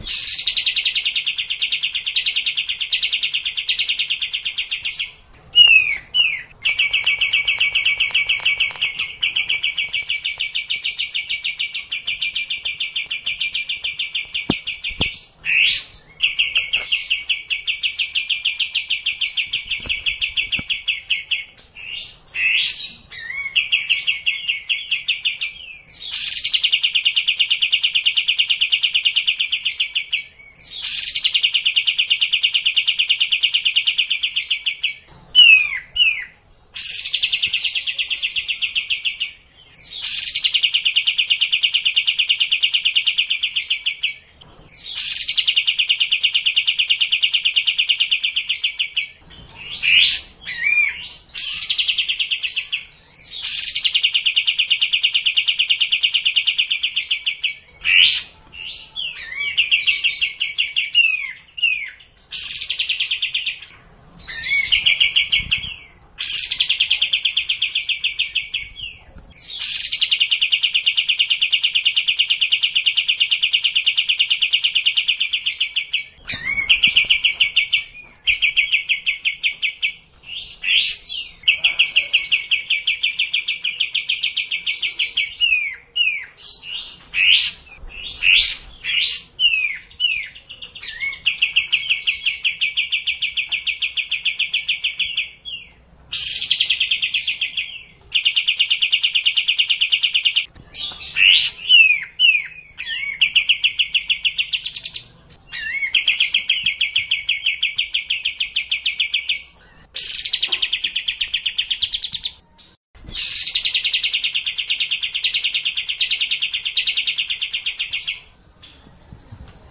you